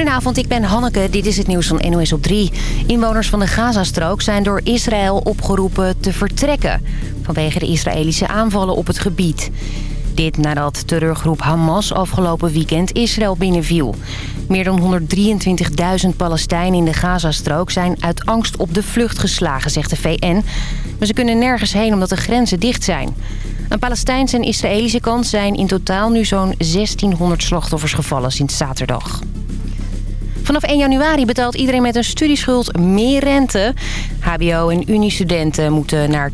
Goedenavond, ik ben Hanneke. Dit is het nieuws van NOS op 3. Inwoners van de Gazastrook zijn door Israël opgeroepen te vertrekken... vanwege de Israëlische aanvallen op het gebied. Dit nadat terreurgroep Hamas afgelopen weekend Israël binnenviel. Meer dan 123.000 Palestijnen in de Gazastrook zijn uit angst op de vlucht geslagen, zegt de VN. Maar ze kunnen nergens heen omdat de grenzen dicht zijn. Aan Palestijnse en Israëlische kant zijn in totaal nu zo'n 1600 slachtoffers gevallen sinds zaterdag. Vanaf 1 januari betaalt iedereen met een studieschuld meer rente. HBO- en Unie-studenten moeten naar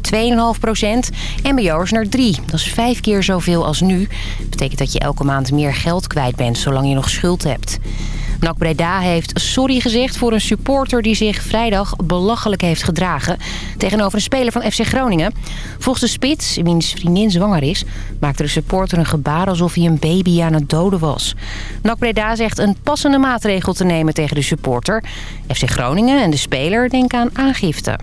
2,5 procent. MBO'ers naar 3. Dat is vijf keer zoveel als nu. Dat betekent dat je elke maand meer geld kwijt bent zolang je nog schuld hebt. NAC Breda heeft sorry gezegd voor een supporter die zich vrijdag belachelijk heeft gedragen... tegenover een speler van FC Groningen. Volgens de spits, wiens vriendin zwanger is, maakte de supporter een gebaar alsof hij een baby aan het doden was. NAC Breda zegt een passende maatregel te nemen tegen de supporter. FC Groningen en de speler denken aan aangifte.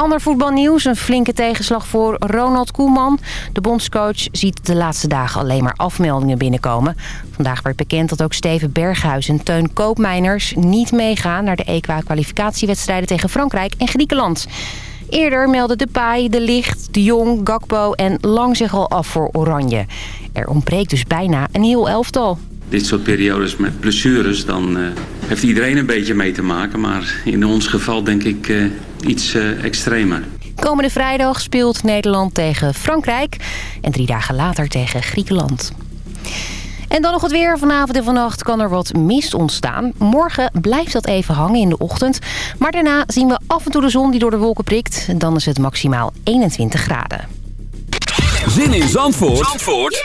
Ander voetbalnieuws, een flinke tegenslag voor Ronald Koeman. De bondscoach ziet de laatste dagen alleen maar afmeldingen binnenkomen. Vandaag werd bekend dat ook Steven Berghuis en Teun Koopmeiners niet meegaan... naar de EK-kwalificatiewedstrijden tegen Frankrijk en Griekenland. Eerder meldden Depay, De Licht, De Jong, Gakpo en Lang zich al af voor Oranje. Er ontbreekt dus bijna een heel elftal dit soort periodes met blessures, dan uh, heeft iedereen een beetje mee te maken. Maar in ons geval denk ik uh, iets uh, extremer. Komende vrijdag speelt Nederland tegen Frankrijk en drie dagen later tegen Griekenland. En dan nog het weer. Vanavond en vannacht kan er wat mist ontstaan. Morgen blijft dat even hangen in de ochtend. Maar daarna zien we af en toe de zon die door de wolken prikt. Dan is het maximaal 21 graden. Zin in Zandvoort, Zandvoort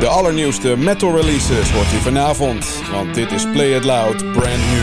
De allernieuwste metal releases hoort u vanavond, want dit is Play It Loud Brand New.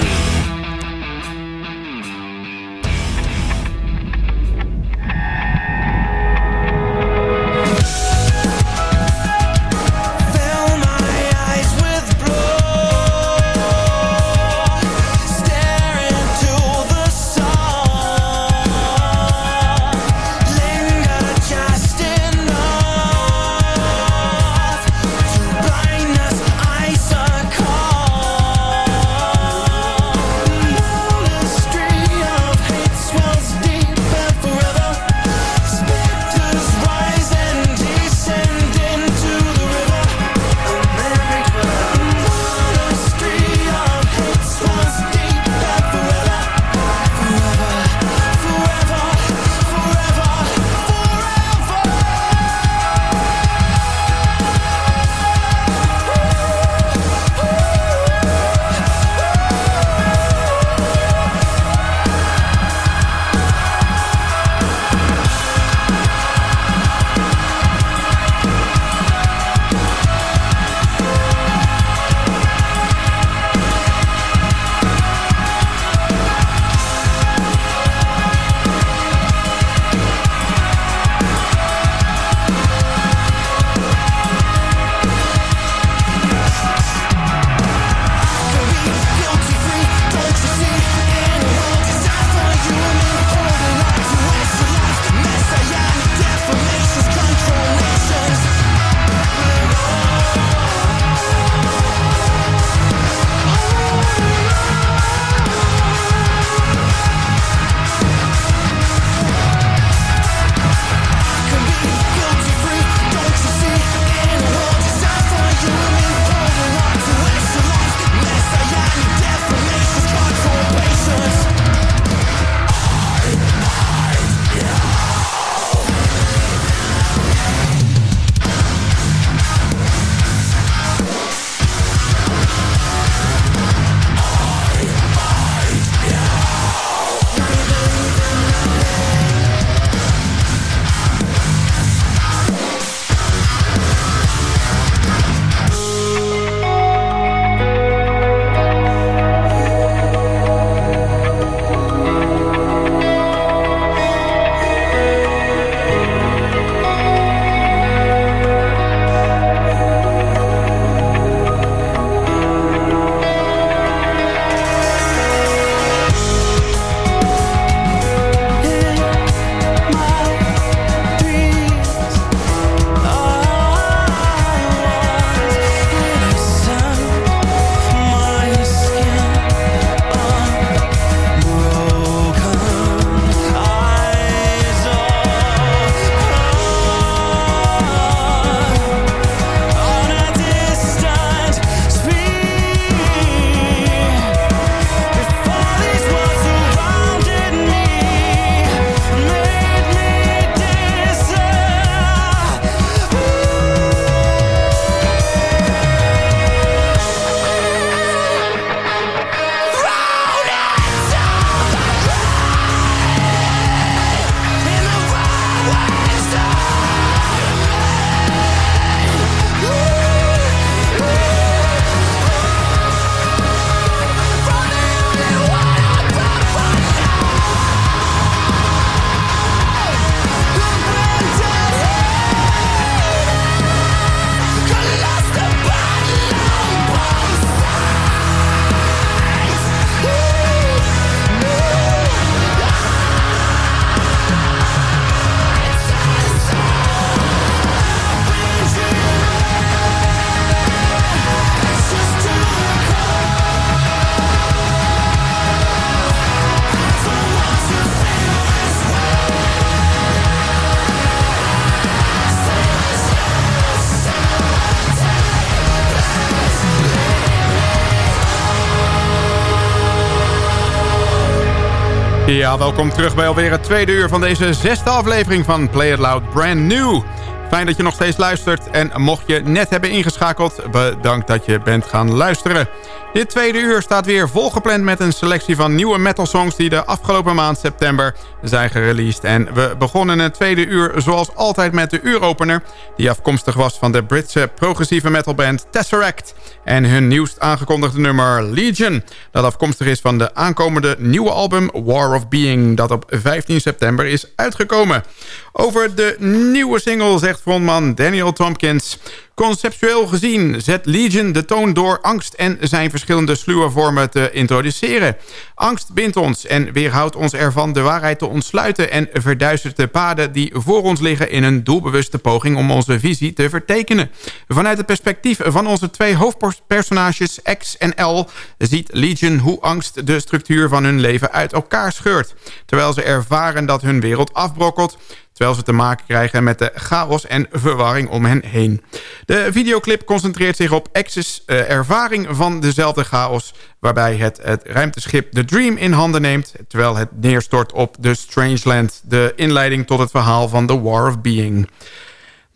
Ja, welkom terug bij alweer het tweede uur van deze zesde aflevering van Play It Loud Brand New. Fijn dat je nog steeds luistert en mocht je net hebben ingeschakeld, bedankt dat je bent gaan luisteren. Dit tweede uur staat weer volgepland met een selectie van nieuwe metal songs die de afgelopen maand september zijn gereleased. En we begonnen het tweede uur zoals altijd met de uuropener, die afkomstig was van de Britse progressieve metalband Tesseract. En hun nieuwst aangekondigde nummer Legion, dat afkomstig is van de aankomende nieuwe album War of Being, dat op 15 september is uitgekomen. Over de nieuwe single zegt frontman Daniel Tompkins... Conceptueel gezien zet Legion de toon door angst en zijn verschillende sluwe vormen te introduceren. Angst bindt ons en weerhoudt ons ervan de waarheid te ontsluiten... en verduistert de paden die voor ons liggen in een doelbewuste poging om onze visie te vertekenen. Vanuit het perspectief van onze twee hoofdpersonages X en L... ziet Legion hoe angst de structuur van hun leven uit elkaar scheurt. Terwijl ze ervaren dat hun wereld afbrokkelt terwijl ze te maken krijgen met de chaos en verwarring om hen heen. De videoclip concentreert zich op X's uh, ervaring van dezelfde chaos... waarbij het, het ruimteschip The Dream in handen neemt... terwijl het neerstort op The Strangeland... de inleiding tot het verhaal van The War of Being...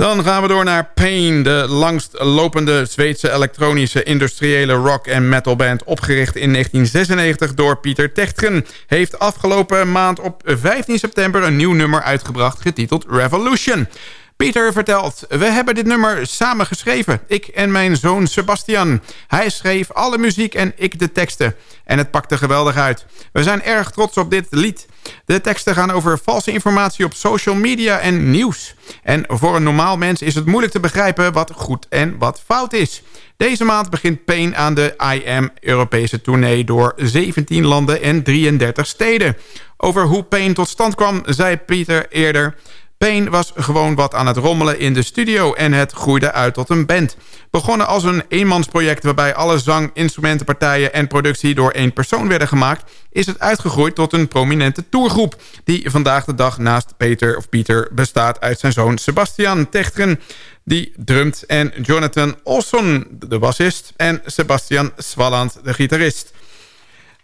Dan gaan we door naar Pain, de langstlopende Zweedse elektronische industriële rock- en metalband... opgericht in 1996 door Pieter Techtgen... heeft afgelopen maand op 15 september een nieuw nummer uitgebracht... getiteld Revolution. Pieter vertelt, we hebben dit nummer samen geschreven. Ik en mijn zoon Sebastian. Hij schreef alle muziek en ik de teksten. En het pakte geweldig uit. We zijn erg trots op dit lied. De teksten gaan over valse informatie op social media en nieuws. En voor een normaal mens is het moeilijk te begrijpen wat goed en wat fout is. Deze maand begint Pain aan de IM Europese tournee door 17 landen en 33 steden. Over hoe Pain tot stand kwam, zei Pieter eerder... Payne was gewoon wat aan het rommelen in de studio en het groeide uit tot een band. Begonnen als een eenmansproject waarbij alle zang, instrumentenpartijen en productie door één persoon werden gemaakt... is het uitgegroeid tot een prominente tourgroep... die vandaag de dag naast Peter of Pieter bestaat uit zijn zoon Sebastian Techteren... die drumt en Jonathan Olson, de bassist... en Sebastian Swalland, de gitarist...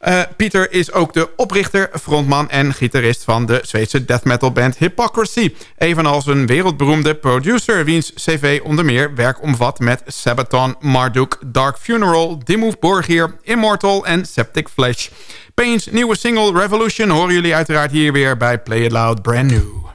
Uh, Pieter is ook de oprichter, frontman en gitarist van de Zweedse death metal band Hypocrisy. Evenals een wereldberoemde producer wiens cv onder meer werk omvat met Sabaton, Marduk, Dark Funeral, Dimove Borgir, Immortal en Septic Flesh. Payne's nieuwe single Revolution horen jullie uiteraard hier weer bij Play It Loud Brand New.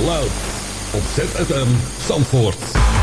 Loud. Op ZFM Zandvoort.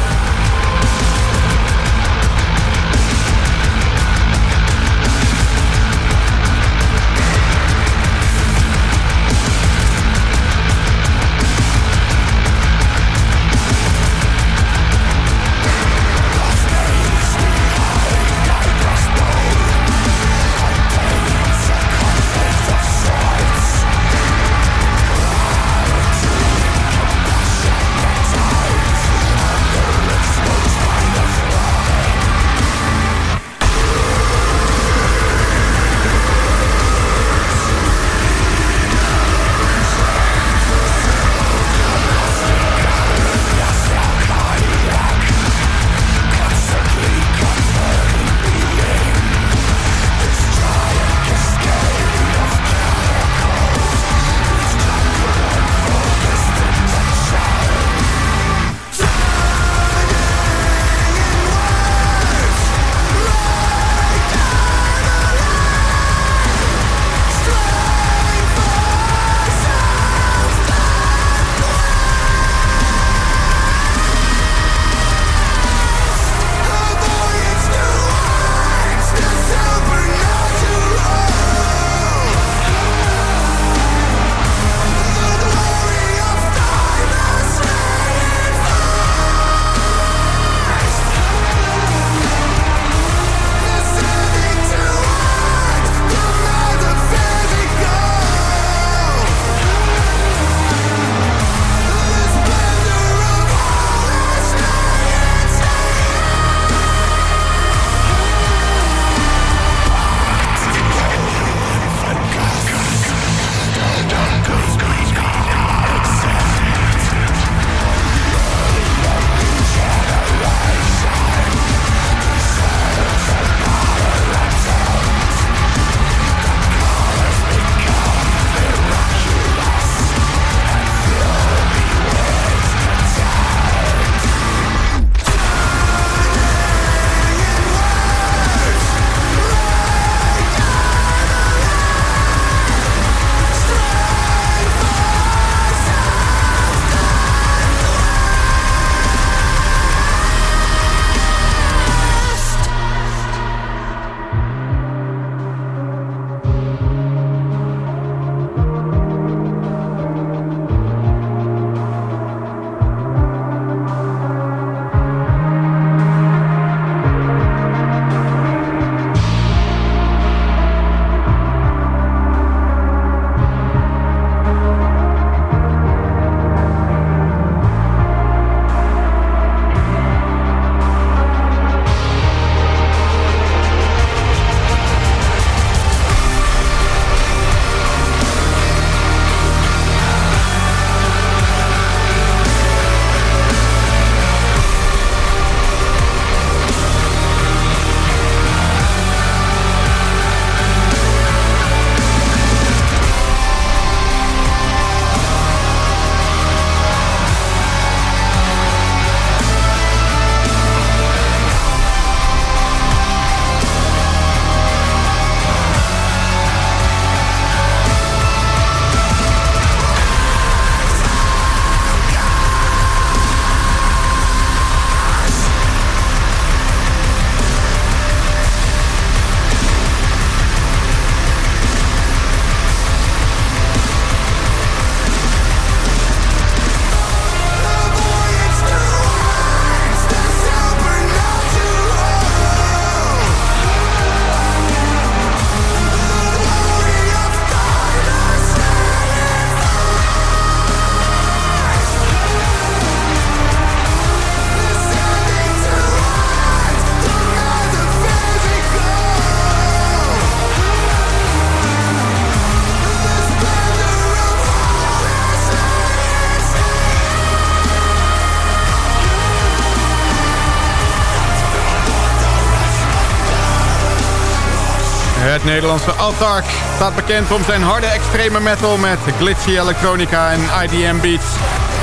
Het Nederlandse Altark staat bekend om zijn harde extreme metal met glitchy electronica en IDM beats.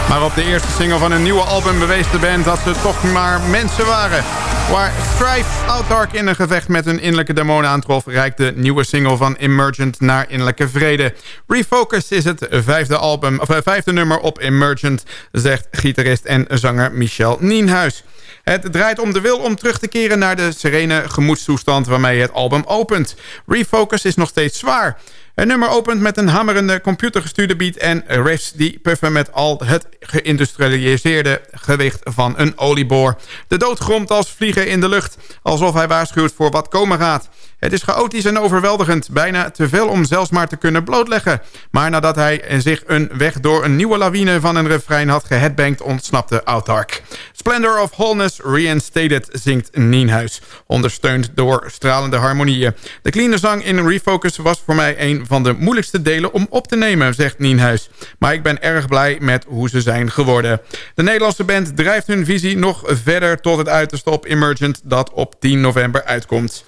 Maar op de eerste single van hun nieuwe album bewees de band dat ze toch maar mensen waren. Waar Strife Outark in een gevecht met een innerlijke demon aantrof... reikt de nieuwe single van Emergent naar innerlijke vrede. Refocus is het vijfde, album, of, eh, vijfde nummer op Emergent... zegt gitarist en zanger Michel Nienhuis. Het draait om de wil om terug te keren naar de serene gemoedstoestand... waarmee het album opent. Refocus is nog steeds zwaar... Het nummer opent met een hammerende computergestuurde beat en riffs die puffen met al het geïndustrialiseerde gewicht van een olieboor. De dood gromt als vliegen in de lucht, alsof hij waarschuwt voor wat komen gaat. Het is chaotisch en overweldigend, bijna te veel om zelfs maar te kunnen blootleggen. Maar nadat hij zich een weg door een nieuwe lawine van een refrein had geheadbankt, ontsnapte Autark. Splendor of Wholeness Reinstated zingt Nienhuis, ondersteund door stralende harmonieën. De clean zang in Refocus was voor mij een van de moeilijkste delen om op te nemen, zegt Nienhuis. Maar ik ben erg blij met hoe ze zijn geworden. De Nederlandse band drijft hun visie nog verder tot het uiterste op Emergent dat op 10 november uitkomt.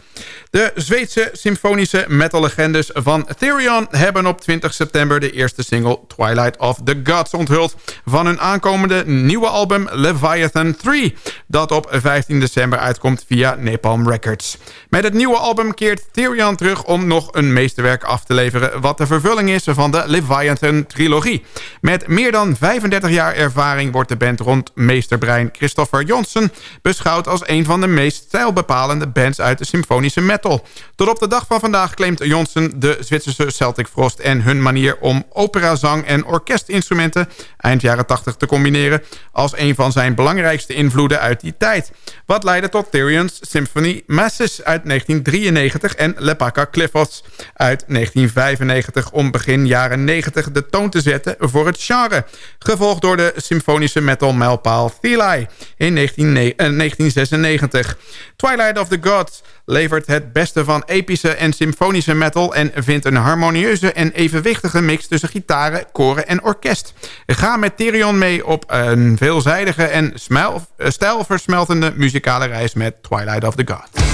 De Zweedse symfonische metal-legendes van Therion... hebben op 20 september de eerste single Twilight of the Gods onthuld... van hun aankomende nieuwe album Leviathan 3... dat op 15 december uitkomt via Napalm Records. Met het nieuwe album keert Therion terug om nog een meesterwerk af te leveren... wat de vervulling is van de Leviathan-trilogie. Met meer dan 35 jaar ervaring wordt de band rond meesterbrein Christopher Johnson... beschouwd als een van de meest stijlbepalende bands uit de metal. Tot op de dag van vandaag claimt Johnson de Zwitserse Celtic Frost... en hun manier om operazang en orkestinstrumenten eind jaren 80 te combineren... als een van zijn belangrijkste invloeden uit die tijd. Wat leidde tot Tyrion's Symphony Masses uit 1993... en Lepaka Cliffots uit 1995 om begin jaren 90 de toon te zetten voor het genre. Gevolgd door de symfonische metal mijlpaal Theli in 1996. Twilight of the Gods levert het beste van epische en symfonische metal... en vindt een harmonieuze en evenwichtige mix tussen gitaren, koren en orkest. Ga met Tyrion mee op een veelzijdige en stijlversmeltende muzikale reis met Twilight of the Gods.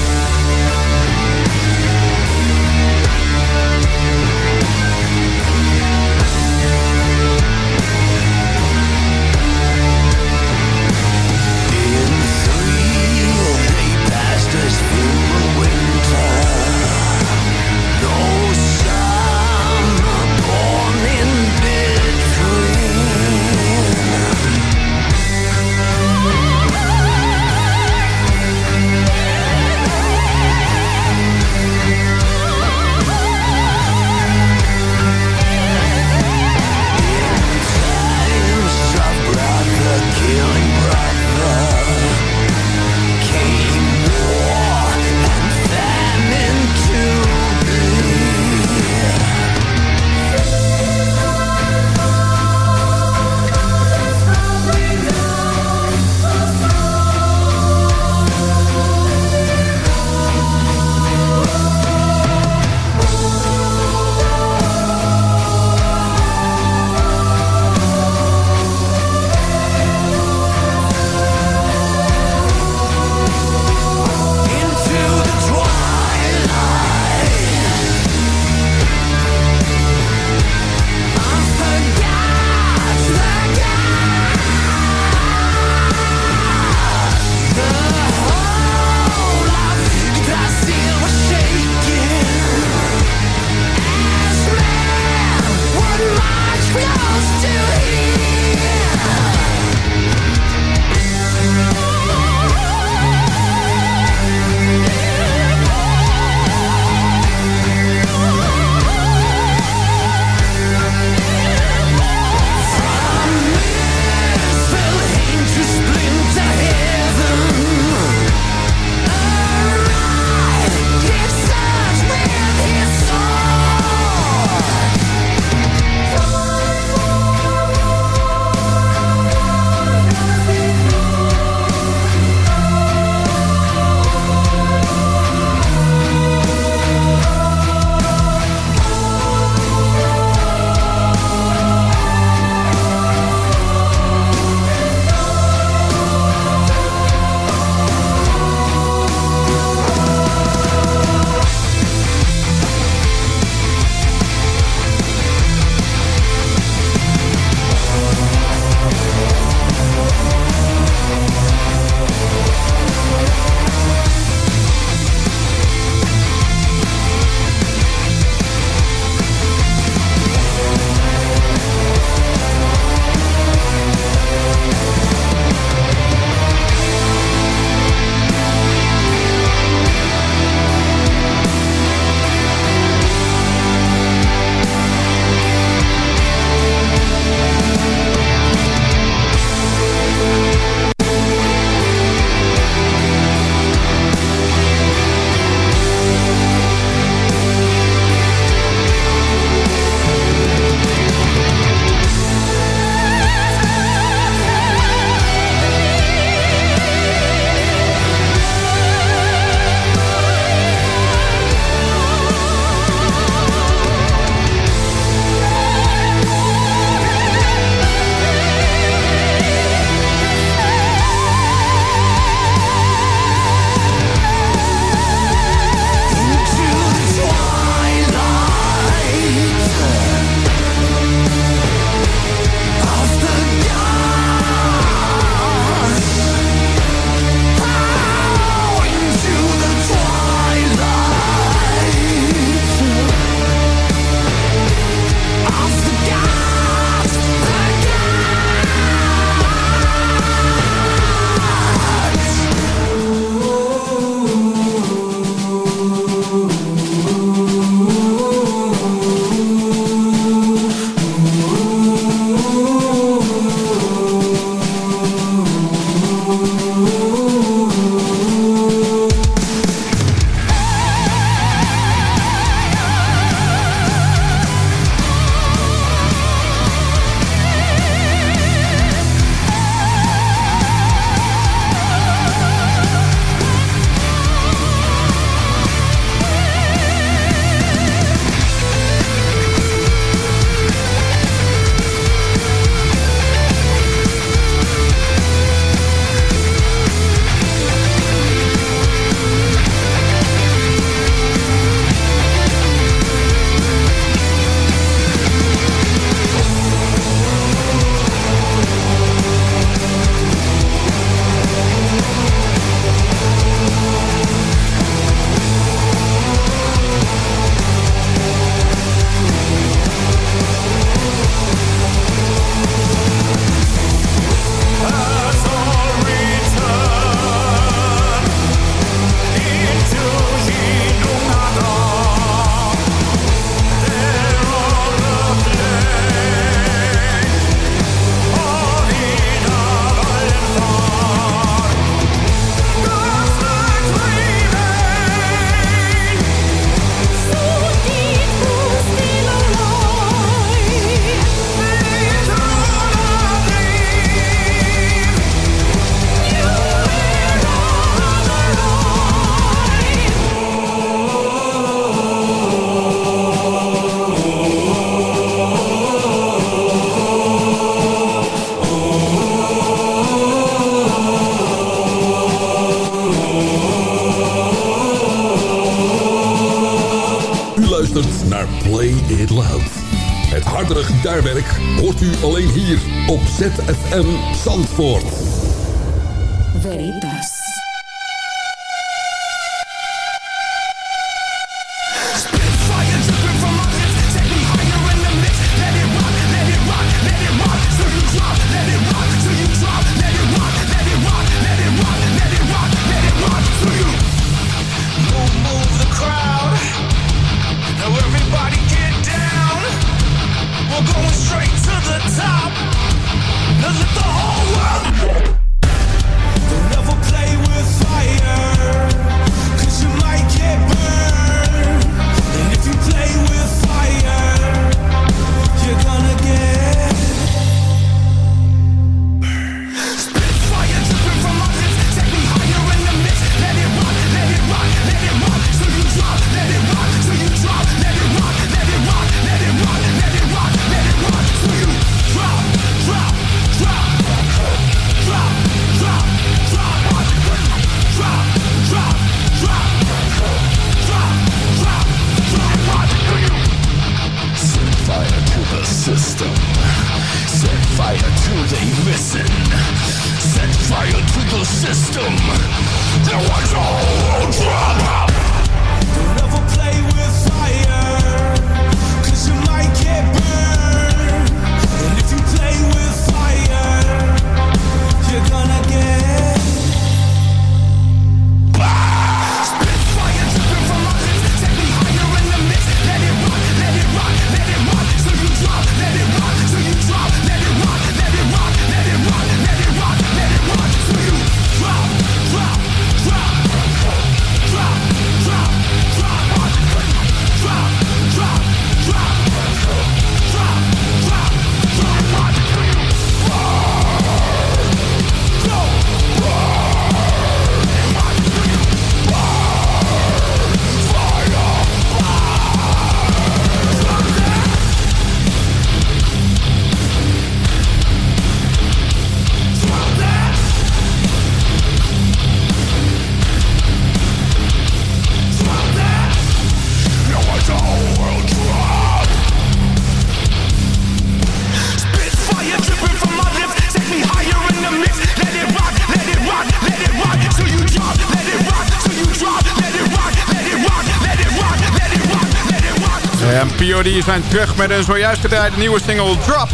Die zijn terug met een zojuist gedraaide nieuwe single Drop.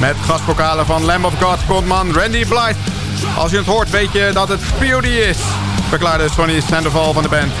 Met gastvokalen van Lamb of God frontman Randy Blythe. Als je het hoort weet je dat het POD is, verklaarde Sonny Sandoval van de band.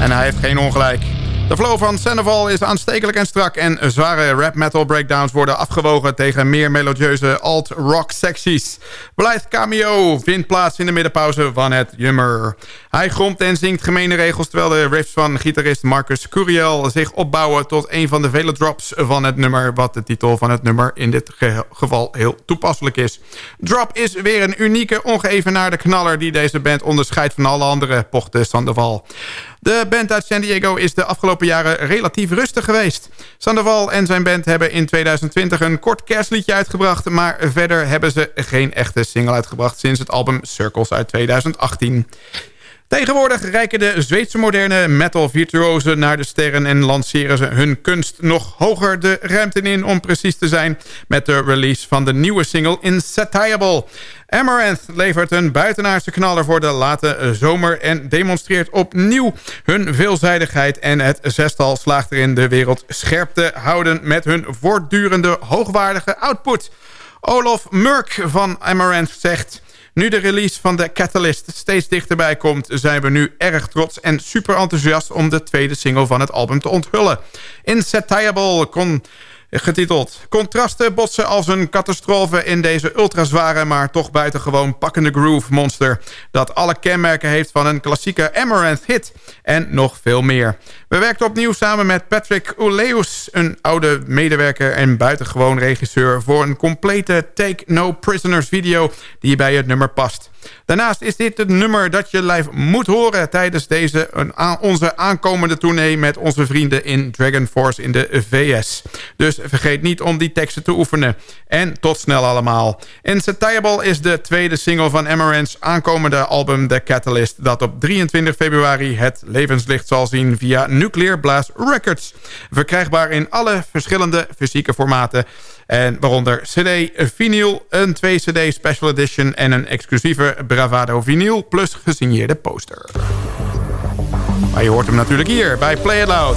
En hij heeft geen ongelijk. De flow van Sandoval is aanstekelijk en strak... en zware rap metal breakdowns worden afgewogen... tegen meer melodieuze alt-rock secties. Blythe Cameo vindt plaats in de middenpauze van het Jummer. Hij gromt en zingt gemene regels... terwijl de riffs van gitarist Marcus Curiel zich opbouwen... tot een van de vele drops van het nummer... wat de titel van het nummer in dit geval heel toepasselijk is. Drop is weer een unieke, ongeëvenaarde knaller... die deze band onderscheidt van alle andere pochten Sandoval. De band uit San Diego is de afgelopen jaren relatief rustig geweest. Sandoval en zijn band hebben in 2020 een kort kerstliedje uitgebracht... maar verder hebben ze geen echte single uitgebracht... sinds het album Circles uit 2018. Tegenwoordig reiken de Zweedse moderne metal-virtuosen naar de sterren... en lanceren ze hun kunst nog hoger de ruimte in om precies te zijn... met de release van de nieuwe single Insatiable. Amaranth levert een buitenaardse knaller voor de late zomer... en demonstreert opnieuw hun veelzijdigheid... en het zestal slaagt erin de wereld scherp te houden... met hun voortdurende hoogwaardige output. Olaf Murk van Amaranth zegt... Nu de release van de Catalyst steeds dichterbij komt... zijn we nu erg trots en super enthousiast... om de tweede single van het album te onthullen. Insatiable kon getiteld. Contrasten botsen als een catastrofe in deze ultrazware... maar toch buitengewoon pakkende groove monster... dat alle kenmerken heeft van een klassieke Amaranth hit. En nog veel meer. We werkten opnieuw samen met Patrick Uleus... een oude medewerker en buitengewoon regisseur... voor een complete Take No Prisoners video die bij het nummer past. Daarnaast is dit het nummer dat je live moet horen... tijdens deze onze aankomende tournee met onze vrienden in Dragon Force in de VS. Dus vergeet niet om die teksten te oefenen. En tot snel allemaal. Insatiable is de tweede single van Amaranth's aankomende album The Catalyst... dat op 23 februari het levenslicht zal zien via Nuclear Blast Records. Verkrijgbaar in alle verschillende fysieke formaten... En waaronder CD, vinyl, een 2-CD special edition... en een exclusieve Bravado vinyl plus gesigneerde poster. Maar je hoort hem natuurlijk hier bij Play It Loud.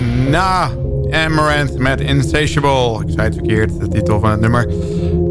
Na Amaranth met Insatiable. Ik zei het verkeerd, de titel van het nummer.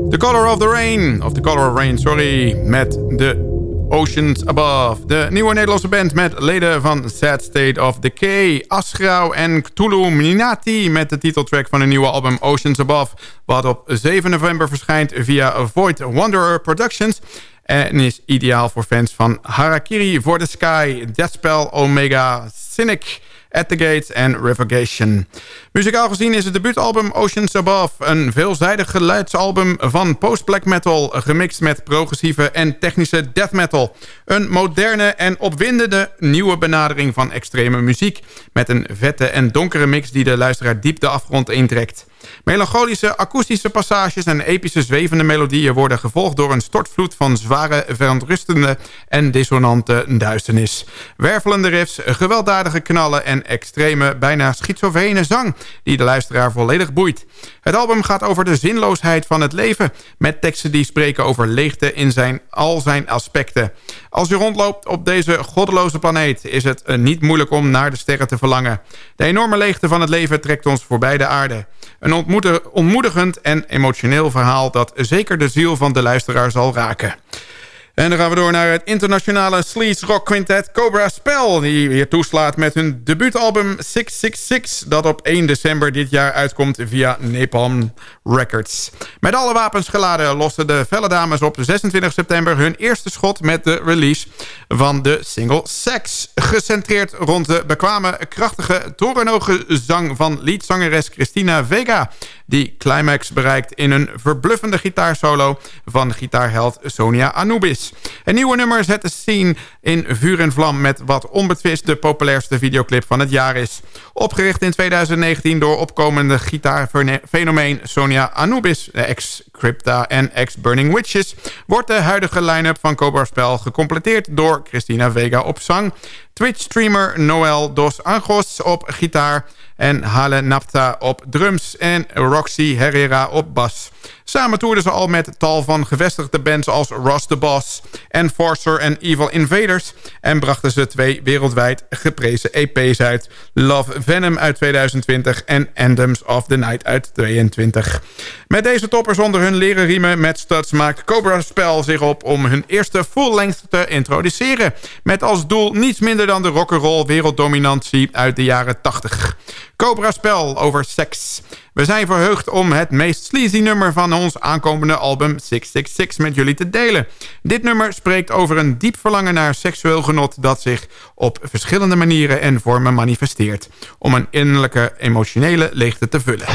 The Color of the Rain, of The Color of Rain, sorry, met de Oceans Above. De nieuwe Nederlandse band met leden van Sad State of Decay, Asgrau en Cthulhu Minati... met de titeltrack van hun nieuwe album Oceans Above... wat op 7 november verschijnt via Void Wanderer Productions... en is ideaal voor fans van Harakiri for the Sky, Deathspell, Omega, Cynic... At the Gates en Revocation. Muzikaal gezien is het debuutalbum Oceans Above... een veelzijdig geluidsalbum van post-black metal... gemixt met progressieve en technische death metal. Een moderne en opwindende nieuwe benadering van extreme muziek... met een vette en donkere mix die de luisteraar diep de afgrond intrekt. Melancholische akoestische passages en epische zwevende melodieën... worden gevolgd door een stortvloed van zware, verontrustende en dissonante duisternis. Wervelende riffs, gewelddadige knallen en extreme, bijna schizofrene zang... die de luisteraar volledig boeit. Het album gaat over de zinloosheid van het leven... met teksten die spreken over leegte in zijn, al zijn aspecten. Als je rondloopt op deze goddeloze planeet... is het niet moeilijk om naar de sterren te verlangen. De enorme leegte van het leven trekt ons voorbij de aarde. Ontmoedigend en emotioneel verhaal... dat zeker de ziel van de luisteraar zal raken. En dan gaan we door naar het internationale sleaze rock quintet Cobra Spell... die weer toeslaat met hun debuutalbum 666... dat op 1 december dit jaar uitkomt via Napalm Records. Met alle wapens geladen losten de felle dames op 26 september... hun eerste schot met de release van de single Sex. Gecentreerd rond de bekwame, krachtige, torenhoge zang van leadzangeres Christina Vega die climax bereikt in een verbluffende gitaarsolo van gitaarheld Sonia Anubis. Een nieuwe nummer zet de scene in vuur en vlam met wat onbetwist de populairste videoclip van het jaar is. Opgericht in 2019 door opkomende gitaarfenomeen Sonia Anubis, ex-Crypta en ex-Burning Witches, wordt de huidige line-up van Cobra Spell gecompleteerd door Christina Vega op zang, Twitch-streamer Noel Dos Anjos op gitaar en Hale Napta op drums en Roxy Herrera op bas. Samen toerden ze al met tal van gevestigde bands als Ross the Boss, Enforcer en Evil Invaders... en brachten ze twee wereldwijd geprezen EP's uit. Love Venom uit 2020 en Anthems of the Night uit 2022. Met deze toppers onder hun leren riemen met studs maakt Cobra Spell zich op... om hun eerste full-length te introduceren. Met als doel niets minder dan de rock'n'roll werelddominantie uit de jaren 80. Cobra Spel over seks. We zijn verheugd om het meest sleazy nummer van ons aankomende album 666 met jullie te delen. Dit nummer spreekt over een diep verlangen naar seksueel genot... dat zich op verschillende manieren en vormen manifesteert... om een innerlijke emotionele leegte te vullen.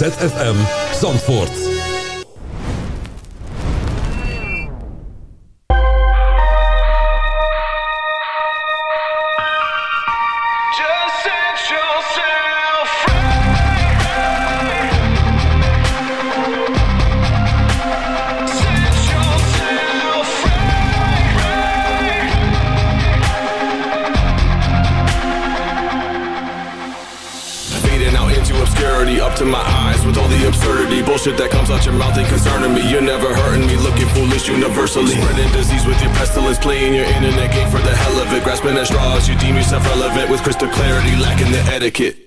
ZFM Zandvoort. Lacking the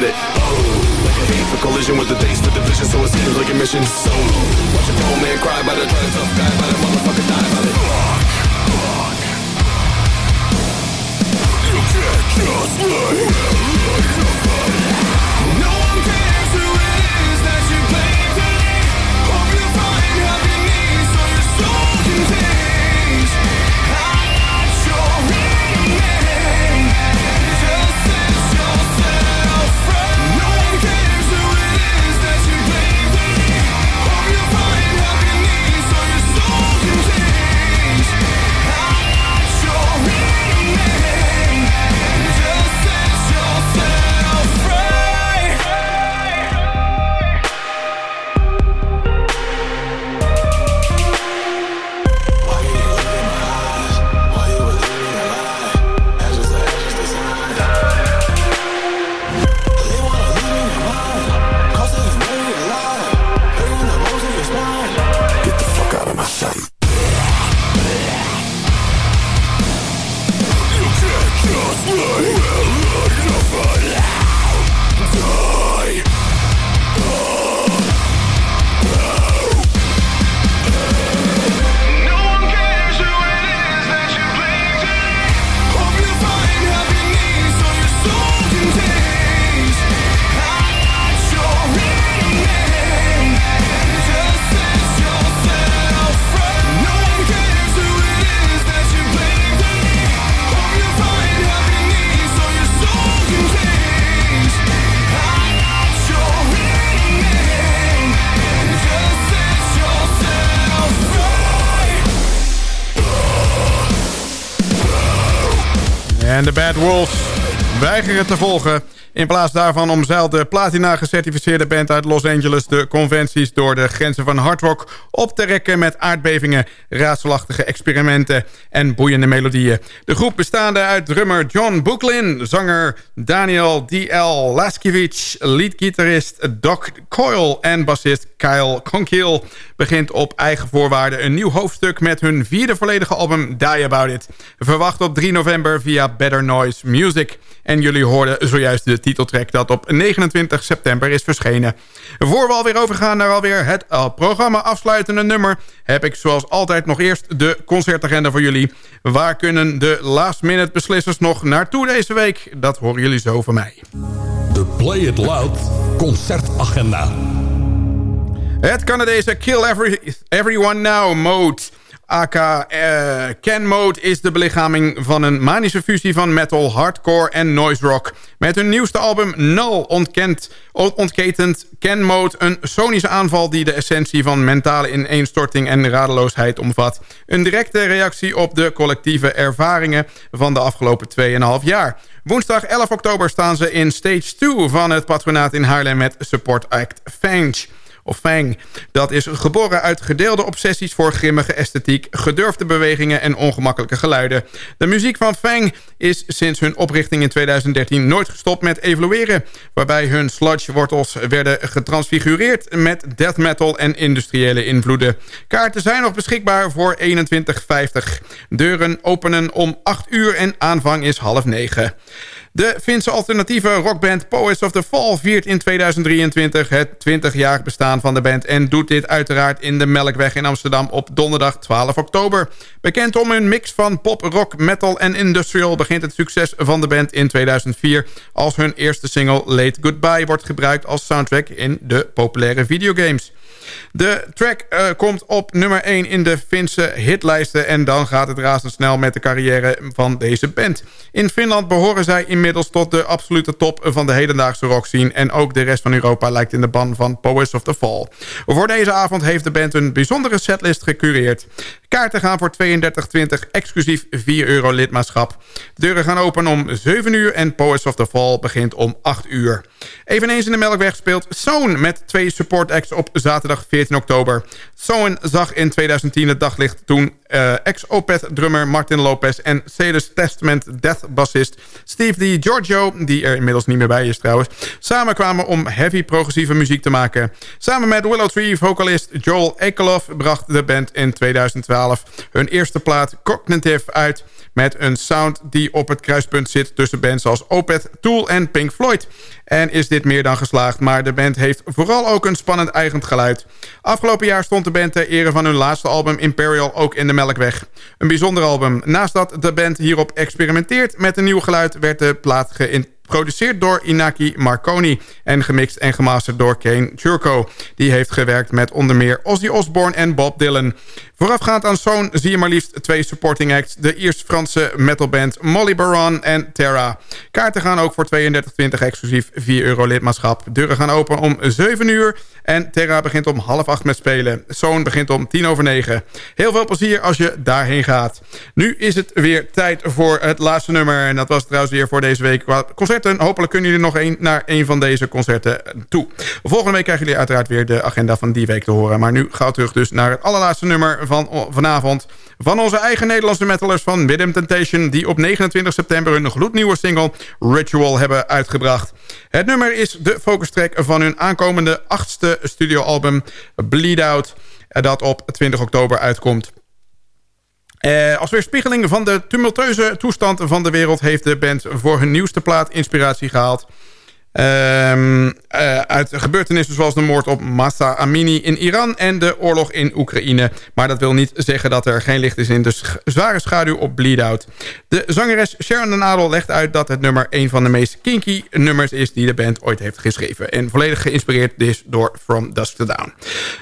get it. Oh, like a hate for collision with the taste for division So it seems like a mission. So, watch a grown man cry by the try tough guy By the motherfucker die by the Fuck, You can't just lay En de Bad Wolves weigeren te volgen. In plaats daarvan omzeilt de platina gecertificeerde band uit Los Angeles... de conventies door de grenzen van hardrock op te rekken... met aardbevingen, raadselachtige experimenten en boeiende melodieën. De groep bestaande uit drummer John Boeklin... zanger Daniel D.L. Laskiewicz, leadgitarist Doc Coyle... en bassist Kyle Conkiel begint op eigen voorwaarden... een nieuw hoofdstuk met hun vierde volledige album Die About It. Verwacht op 3 november via Better Noise Music... En jullie hoorden zojuist de titeltrack dat op 29 september is verschenen. Voor we alweer overgaan naar alweer het uh, programma afsluitende nummer... heb ik zoals altijd nog eerst de concertagenda voor jullie. Waar kunnen de last minute beslissers nog naartoe deze week? Dat horen jullie zo van mij. De Play It Loud concertagenda. Het Canadese Kill Every, Everyone Now mode AK uh, Ken Mode is de belichaming van een manische fusie van metal, hardcore en noise rock. Met hun nieuwste album Null ontkent, ontketent Ken Mode een sonische aanval... die de essentie van mentale ineenstorting en radeloosheid omvat. Een directe reactie op de collectieve ervaringen van de afgelopen 2,5 jaar. Woensdag 11 oktober staan ze in stage 2 van het patronaat in Haarlem met support act Fange. Of Fang. Dat is geboren uit gedeelde obsessies voor grimmige esthetiek... gedurfde bewegingen en ongemakkelijke geluiden. De muziek van Fang is sinds hun oprichting in 2013 nooit gestopt met evolueren... waarbij hun sludge-wortels werden getransfigureerd met death metal en industriële invloeden. Kaarten zijn nog beschikbaar voor 21,50. Deuren openen om 8 uur en aanvang is half 9. De Finse alternatieve rockband Poets of the Fall viert in 2023 het 20-jarig bestaan van de band... en doet dit uiteraard in de Melkweg in Amsterdam op donderdag 12 oktober. Bekend om hun mix van pop, rock, metal en industrial... begint het succes van de band in 2004... als hun eerste single Late Goodbye wordt gebruikt als soundtrack in de populaire videogames. De track uh, komt op nummer 1 in de Finse hitlijsten... en dan gaat het razendsnel met de carrière van deze band. In Finland behoren zij inmiddels tot de absolute top van de hedendaagse rockscene... en ook de rest van Europa lijkt in de ban van Poets of the Fall. Voor deze avond heeft de band een bijzondere setlist gecureerd. Kaarten gaan voor 32,20 exclusief 4 euro lidmaatschap. deuren gaan open om 7 uur en Poets of the Fall begint om 8 uur. Eveneens in de Melkweg speelt Soon met twee support acts op zaterdag 14 oktober. Soon zag in 2010 het daglicht toen uh, ex-Opeth-drummer Martin Lopez... en Cedes Testament Death-bassist Steve Giorgio, die er inmiddels niet meer bij is trouwens... samenkwamen om heavy progressieve muziek te maken. Samen met Willow Tree-vocalist Joel Ekeloff bracht de band in 2012 hun eerste plaat Cognitive uit met een sound die op het kruispunt zit tussen bands als Opeth, Tool en Pink Floyd. En is dit meer dan geslaagd, maar de band heeft vooral ook een spannend eigen geluid. Afgelopen jaar stond de band ter ere van hun laatste album Imperial ook in de Melkweg. Een bijzonder album. Naast dat de band hierop experimenteert met een nieuw geluid... werd de plaat geïntroduceerd door Inaki Marconi... en gemixt en gemasterd door Kane Turco. Die heeft gewerkt met onder meer Ozzy Osbourne en Bob Dylan. Voorafgaand aan Zoon zie je maar liefst twee supporting acts. De Iers-Franse metalband Molly Baron en Terra. Kaarten gaan ook voor 32,20 exclusief 4 euro lidmaatschap. Deuren gaan open om 7 uur. En Terra begint om half 8 met spelen. Zoon begint om 10 over 9. Heel veel plezier als je daarheen gaat. Nu is het weer tijd voor het laatste nummer. En dat was trouwens weer voor deze week. Hopelijk kunnen jullie nog een, naar een van deze concerten toe. Volgende week krijgen jullie uiteraard weer de agenda van die week te horen. Maar nu gaat terug dus naar het allerlaatste nummer van vanavond... van onze eigen Nederlandse metalers van Rhythm Temptation... die op 29 september hun gloednieuwe single Ritual hebben uitgebracht. Het nummer is de focustrack van hun aankomende achtste studioalbum Bleed Out... dat op 20 oktober uitkomt. Eh, als weerspiegeling van de tumultueuze toestand van de wereld... heeft de band voor hun nieuwste plaat inspiratie gehaald... Um, uh, uit gebeurtenissen zoals de moord op Massa Amini in Iran... en de oorlog in Oekraïne. Maar dat wil niet zeggen dat er geen licht is in de zware schaduw op Bleed Out. De zangeres Sharon de Nadel legt uit dat het nummer... een van de meest kinky nummers is die de band ooit heeft geschreven. En volledig geïnspireerd is door From Dusk to Down.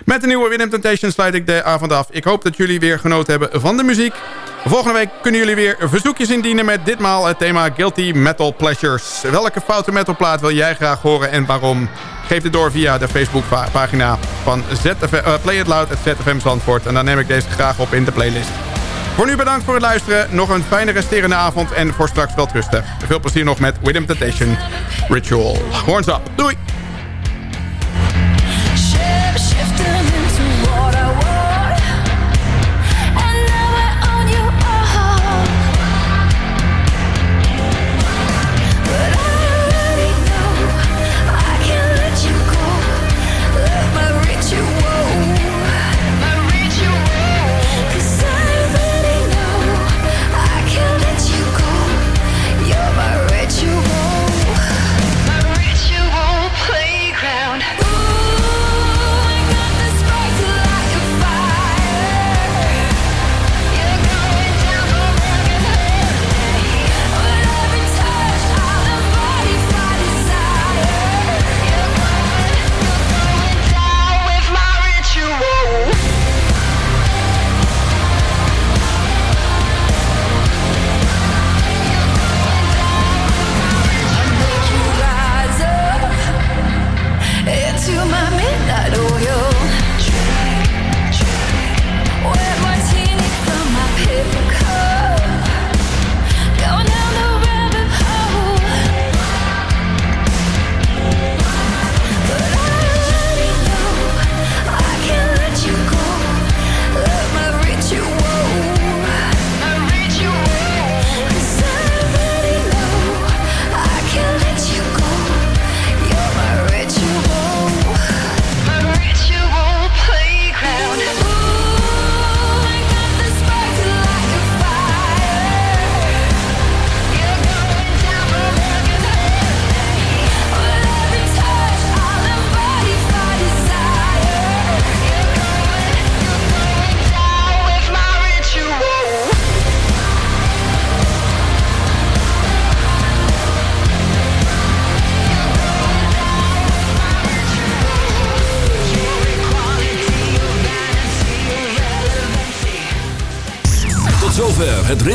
Met de nieuwe Winham Temptation sluit ik de avond af. Ik hoop dat jullie weer genoten hebben van de muziek... Volgende week kunnen jullie weer verzoekjes indienen met ditmaal het thema Guilty Metal Pleasures. Welke foute metalplaat wil jij graag horen en waarom? Geef het door via de Facebookpagina van uh, Play It Loud, ZFM Zandvoort. En dan neem ik deze graag op in de playlist. Voor nu bedankt voor het luisteren. Nog een fijne resterende avond en voor straks wel rusten. Veel plezier nog met With Temptation Ritual. Horns up. Doei!